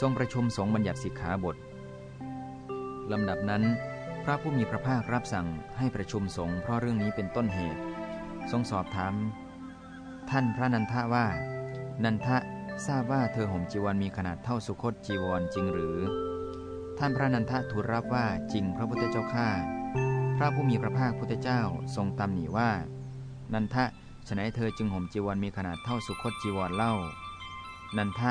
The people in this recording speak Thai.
ทรงประชุมสงฆ์บัญญัติสิกขาบทลำดับนั้น พระผู้มีพระภาครับสั่งให้ประชุมสงฆ์เพราะเรื่องนี้เป็นต้นเหตุ ทรงสอบถาม ท่านพระนันทะว่า นันทะทราบว่าเธอห่มจีวรมีขนาดเท่าสุคตจีวรจริงหรือ ท่านพระนันทะทูลรับว่าจริงพระพุทธเจ้าข้าพระผู้มีพระภาคพุทธเจ้าทรงตำหนิว่า นันทะฉนัยเธอจึงห่มจีวรมีขนาดเท่าสุคตจีวรเล่า นันทะ